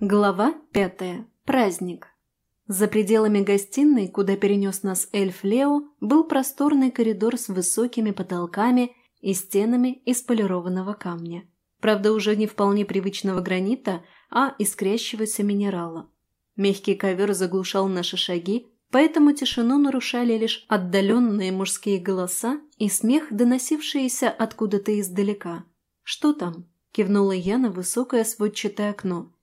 Глава пятая. Праздник. За пределами гостиной, куда перенес нас эльф Лео, был просторный коридор с высокими потолками и стенами из полированного камня. Правда, уже не вполне привычного гранита, а искрящегося минерала. Мягкий ковер заглушал наши шаги, поэтому тишину нарушали лишь отдаленные мужские голоса и смех, доносившиеся откуда-то издалека. «Что там?» – кивнула я на высокое сводчатое окно –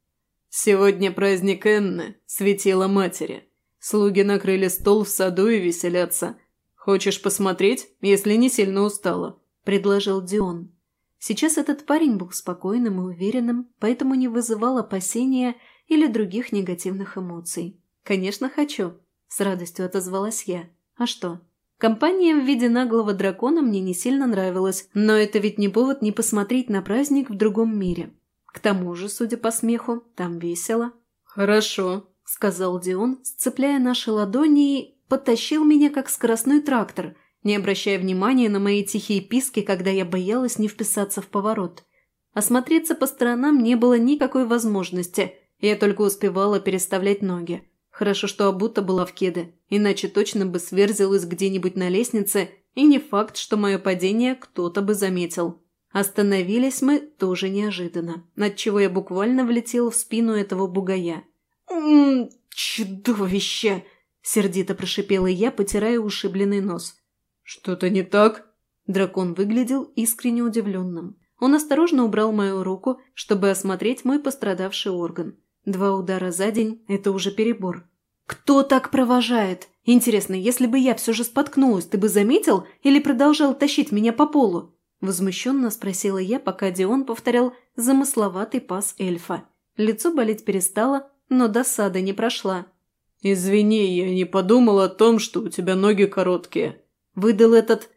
«Сегодня праздник Энны, светила матери. Слуги накрыли стол в саду и веселятся. Хочешь посмотреть, если не сильно устала?» – предложил Дион. Сейчас этот парень был спокойным и уверенным, поэтому не вызывал опасения или других негативных эмоций. «Конечно, хочу», – с радостью отозвалась я. «А что?» Компания в виде наглого дракона мне не сильно нравилась, но это ведь не повод не посмотреть на праздник в другом мире. К тому же, судя по смеху, там весело. «Хорошо», — сказал Дион, сцепляя наши ладони и подтащил меня, как скоростной трактор, не обращая внимания на мои тихие писки, когда я боялась не вписаться в поворот. Осмотреться по сторонам не было никакой возможности, я только успевала переставлять ноги. Хорошо, что обута была в кеды, иначе точно бы сверзилась где-нибудь на лестнице, и не факт, что мое падение кто-то бы заметил. Остановились мы тоже неожиданно, отчего я буквально влетела в спину этого бугая. «Ммм, чудовище!» – сердито прошипела я, потирая ушибленный нос. «Что-то не так?» Дракон выглядел искренне удивленным. Он осторожно убрал мою руку, чтобы осмотреть мой пострадавший орган. Два удара за день – это уже перебор. «Кто так провожает? Интересно, если бы я все же споткнулась, ты бы заметил или продолжал тащить меня по полу?» Возмущенно спросила я, пока Дион повторял замысловатый пас эльфа. Лицо болеть перестало, но досада не прошла. «Извини, я не подумал о том, что у тебя ноги короткие». Выдал этот...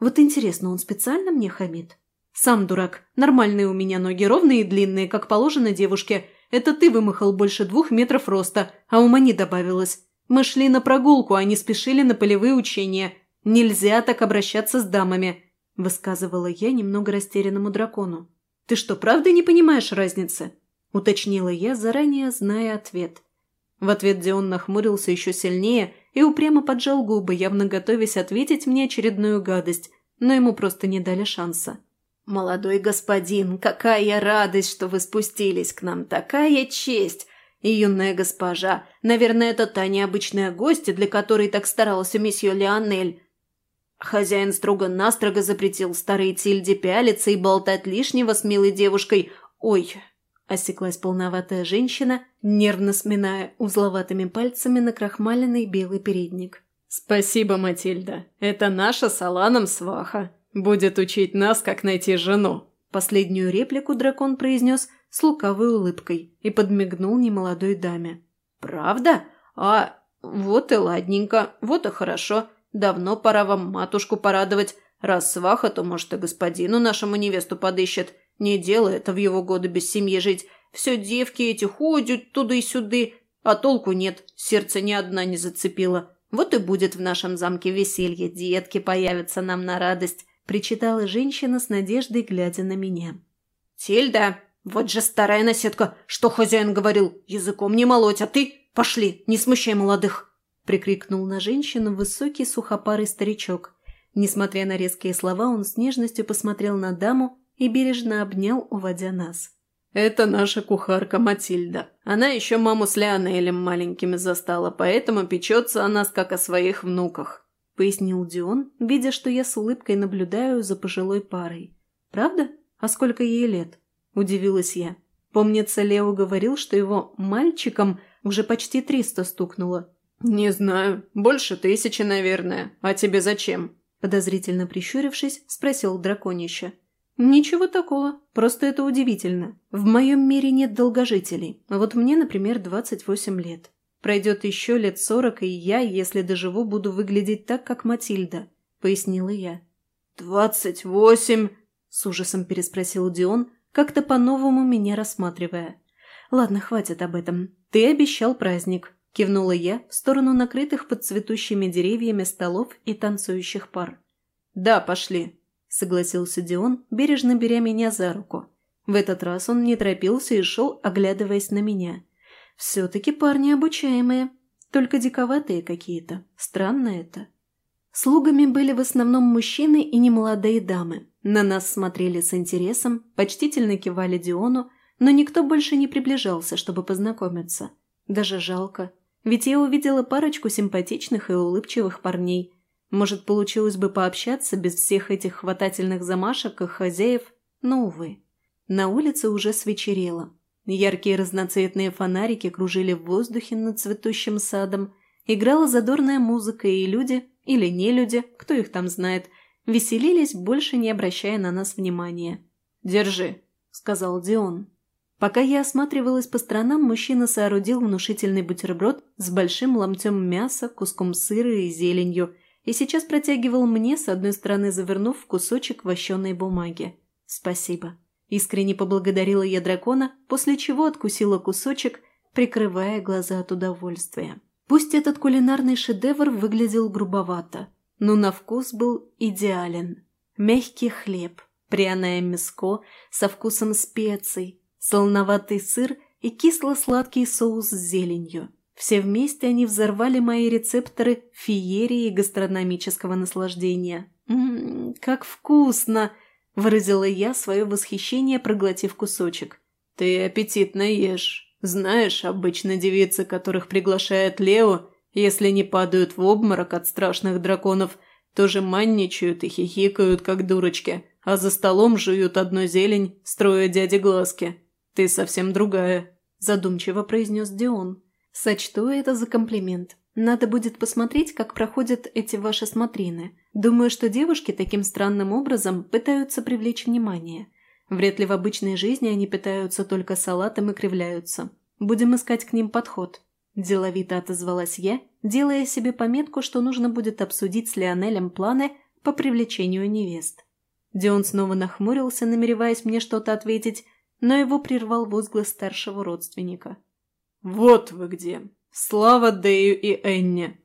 Вот интересно, он специально мне хамит? Сам дурак. Нормальные у меня ноги, ровные и длинные, как положено девушке. Это ты вымахал больше двух метров роста, а ума не добавилось. Мы шли на прогулку, а не спешили на полевые учения. Нельзя так обращаться с дамами. – высказывала я немного растерянному дракону. «Ты что, правда не понимаешь разницы?» – уточнила я, заранее зная ответ. В ответ Дион нахмурился еще сильнее и упрямо поджал губы, явно готовясь ответить мне очередную гадость, но ему просто не дали шанса. «Молодой господин, какая радость, что вы спустились к нам, такая честь! И юная госпожа, наверное, это та необычная гостья, для которой так старался месье Леонель. Хозяин строго-настрого запретил старой Тильде пялиться и болтать лишнего с милой девушкой. «Ой!» – осеклась полноватая женщина, нервно сминая узловатыми пальцами на крахмаленный белый передник. «Спасибо, Матильда. Это наша с Аланом сваха. Будет учить нас, как найти жену». Последнюю реплику дракон произнес с лукавой улыбкой и подмигнул немолодой даме. «Правда? А вот и ладненько, вот и хорошо. Давно пора вам матушку порадовать. Раз сваха, то, может, и господину нашему невесту подыщет. Не дело это в его годы без семьи жить. Все девки эти ходят туда и сюды, а толку нет, сердце ни одна не зацепило. Вот и будет в нашем замке веселье, детки появятся нам на радость», – причитала женщина с надеждой, глядя на меня. «Тильда, вот же старая наседка, что хозяин говорил, языком не молоть, а ты пошли, не смущай молодых» прикрикнул на женщину высокий сухопарый старичок. Несмотря на резкие слова, он с нежностью посмотрел на даму и бережно обнял, уводя нас. «Это наша кухарка Матильда. Она еще маму с Леонелем маленькими застала, поэтому печется о нас, как о своих внуках», — пояснил Дион, видя, что я с улыбкой наблюдаю за пожилой парой. «Правда? А сколько ей лет?» — удивилась я. Помнится, Лео говорил, что его мальчиком уже почти триста стукнуло. «Не знаю. Больше тысячи, наверное. А тебе зачем?» Подозрительно прищурившись, спросил драконище. «Ничего такого. Просто это удивительно. В моем мире нет долгожителей. А вот мне, например, 28 лет. Пройдет еще лет сорок, и я, если доживу, буду выглядеть так, как Матильда», — пояснила я. «Двадцать восемь?» — с ужасом переспросил Дион, как-то по-новому меня рассматривая. «Ладно, хватит об этом. Ты обещал праздник. Кивнула я в сторону накрытых под цветущими деревьями столов и танцующих пар. «Да, пошли», — согласился Дион, бережно беря меня за руку. В этот раз он не торопился и шел, оглядываясь на меня. Все-таки парни обучаемые, только диковатые какие-то. Странно это. Слугами были в основном мужчины и немолодые дамы. На нас смотрели с интересом, почтительно кивали Диону, но никто больше не приближался, чтобы познакомиться. Даже жалко. Ведь я увидела парочку симпатичных и улыбчивых парней. Может, получилось бы пообщаться без всех этих хватательных замашек и хозяев, но, увы. На улице уже свечерело. Яркие разноцветные фонарики кружили в воздухе над цветущим садом. Играла задорная музыка, и люди, или не люди, кто их там знает, веселились, больше не обращая на нас внимания. «Держи», — сказал Дион. Пока я осматривалась по сторонам, мужчина соорудил внушительный бутерброд с большим ломтем мяса, куском сыра и зеленью, и сейчас протягивал мне, с одной стороны завернув в кусочек вощеной бумаги. «Спасибо». Искренне поблагодарила я дракона, после чего откусила кусочек, прикрывая глаза от удовольствия. Пусть этот кулинарный шедевр выглядел грубовато, но на вкус был идеален. Мягкий хлеб, пряное мяско со вкусом специй, солоноватый сыр и кисло-сладкий соус с зеленью. Все вместе они взорвали мои рецепторы феерии гастрономического наслаждения. «Ммм, как вкусно!» – выразила я свое восхищение, проглотив кусочек. «Ты аппетитно ешь. Знаешь, обычно девицы, которых приглашает Лео, если не падают в обморок от страшных драконов, тоже манничают и хихикают, как дурочки, а за столом жуют одну зелень, строя дяде глазки. «Ты совсем другая», – задумчиво произнес Дион. «Сочту это за комплимент. Надо будет посмотреть, как проходят эти ваши смотрины. Думаю, что девушки таким странным образом пытаются привлечь внимание. Вряд ли в обычной жизни они питаются только салатом и кривляются. Будем искать к ним подход». Деловито отозвалась я, делая себе пометку, что нужно будет обсудить с Леонелем планы по привлечению невест. Дион снова нахмурился, намереваясь мне что-то ответить, но его прервал возглас старшего родственника. «Вот вы где! Слава Дэю и Энне!